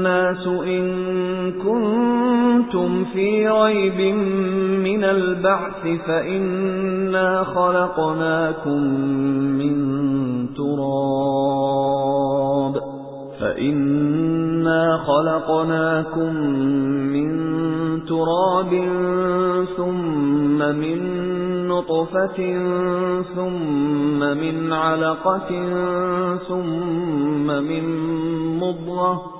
النَّاسُ إِن كُنتُمْ فِي رَيْبٍ مِنَ الْبَعْثِ فَإِنَّا خَلَقْنَاكُم مِّن تُرَابٍ فَإِنَّا خَلَقْنَاكُم مِّن تُرَابٍ ثُمَّ مِن نُّطْفَةٍ ثُمَّ مِنْ عَلَقَةٍ ثُمَّ مِن مُّضْغَةٍ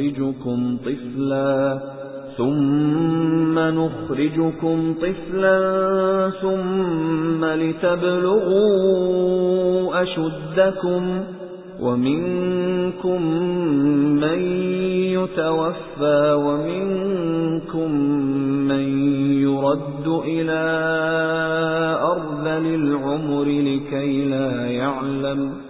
نُخْرِجُكُمْ طِفْلًا ثُمَّ نُخْرِجُكُمْ طِفْلًا ثُمَّ لِتَبْلُغُوا أَشُدَّكُمْ وَمِنكُم مَّن يُتَوَفَّى وَمِنكُم مَّن يُرَدُّ إِلَى أَرْذَلِ الْعُمُرِ لِكَي لَا يَعْلَمَ.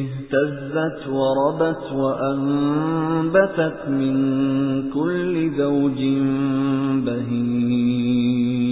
اهْتَزَّتْ وَرَبَتْ وَأَنبَتَتْ مِن كُلِّ زَوْجٍ بَهِيجٍ.